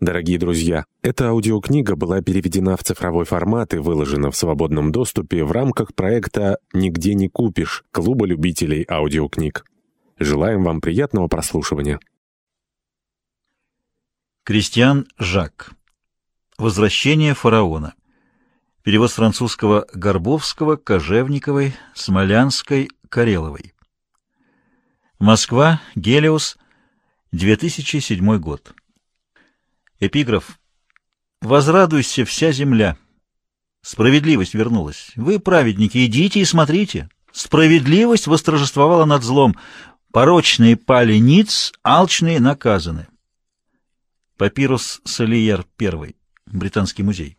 Дорогие друзья, эта аудиокнига была переведена в цифровой формат и выложена в свободном доступе в рамках проекта «Нигде не купишь» Клуба любителей аудиокниг. Желаем вам приятного прослушивания. Кристиан Жак. Возвращение фараона. Перевод с французского Горбовского, Кожевниковой, Смолянской, Кареловой. Москва, Гелиос, 2007 год. Эпиграф. «Возрадуйся вся земля». Справедливость вернулась. Вы, праведники, идите и смотрите. Справедливость восторжествовала над злом. Порочные пали ниц, алчные наказаны. Папирус Солиер I. Британский музей.